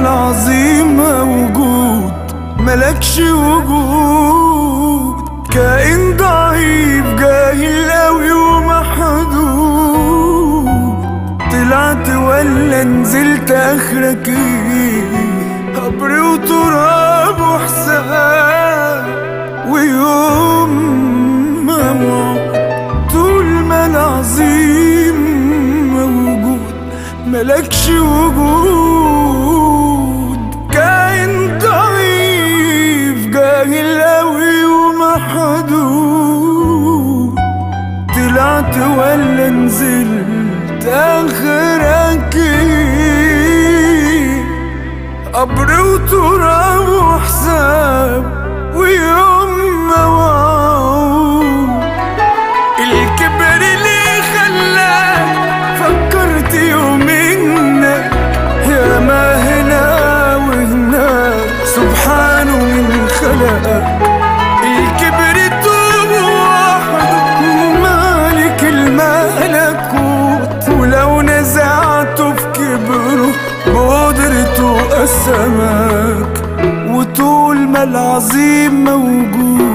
العظيم موجود ملكش وجود. كائن ضعيف جاهل قوي ومحدود. طلعت ولا نزلت اخرك إيه قبر وتراب وحساب ويوم ما طول ما العظيم موجود ملكش وجود. ولا نزلت اخرك قبر وتراب وحساب ويوم موعود الكبر اللي خلاك فكرت يوم إنك يا ما هنا وهناك سبحانه من خلقك. قسمك وطول ما العظيم موجود.